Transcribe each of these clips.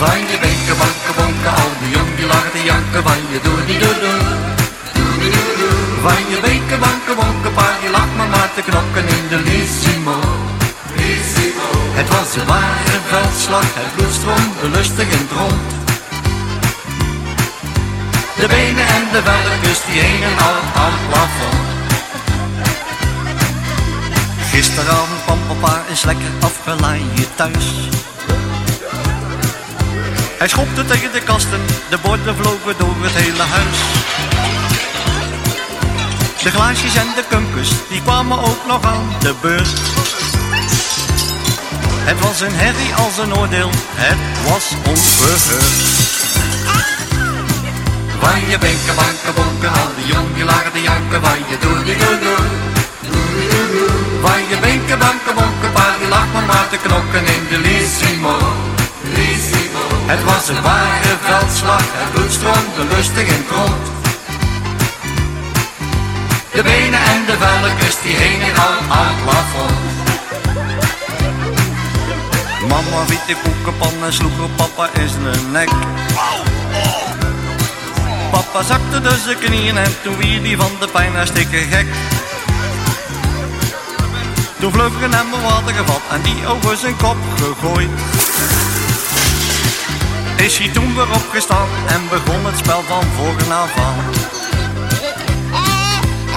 Van je wenken, wanken, bonken, al die jong die lachen te janken van je doe die doe doe. Van je wenken, wanken, bonken, pa die lacht maar maar te knokken in de Lissimo. Het was een ware veldslag, het bloed stroomde lustig in het rond. De benen en de velletjes die hingen al aan het plafond. Gisteravond kwam papa eens lekker afgelaaid thuis. Hij schopte tegen de kasten, de borden vlogen door het hele huis. De glaasjes en de kunkens, die kwamen ook nog aan de beurt. Het was een herrie als een oordeel, het was onverheurd. Van je benken, banken, bonken, al die jong die lagen te janken, je doe die doe doe. Je benken, banken, het bloed stroomde lustig in het rond. De benen en de velletjes die hingen al aan het plafond. Mama wiet de koekenpan en sloeg op papa in zijn nek. Papa zakte dus de knieën en toen wie die van de pijn hartstikke gek. Toen vloog er emmer water gevat en die over zijn kop gegooid. Is hij toen weer opgestaan en begon het spel van voren af aan.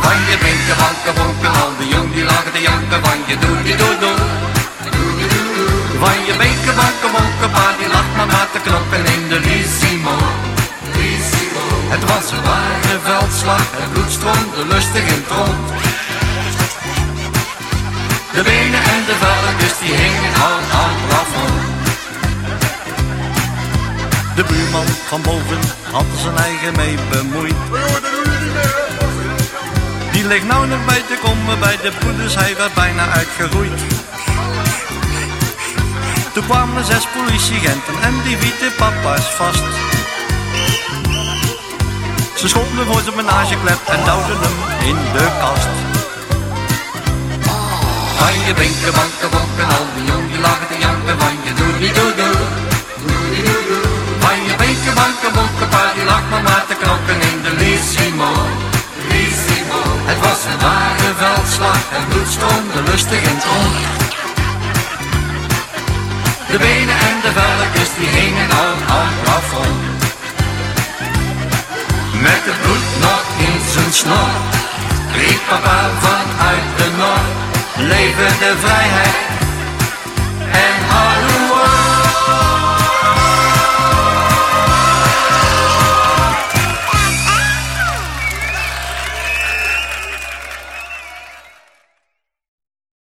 Van je binken, banken, bonken, al die jong die lagen te janken, van je doe die doe doe. Van je binken, banken, bonken, pa die lag maar maar te knokken in de Lissimo. Het was een ware veldslag, het bloed stroomde lustig in het rond. De benen en de velletjes die hingen al aan De buurman van boven had zijn eigen mee bemoeid. Die ligt nou nog bij te komen bij de poeders, hij werd bijna uitgeroeid. Toen kwamen zes politieagenten en die wieten papa's vast. Ze schopten voor zijn menageklep en duwden hem in de kast. Van je binken, banken, al die jong lustig in het rond. De benen en de velletjes die hingen al aan het. Met het bloed nog in zijn snor, riep papa vanuit de noord. Leven de vrijheid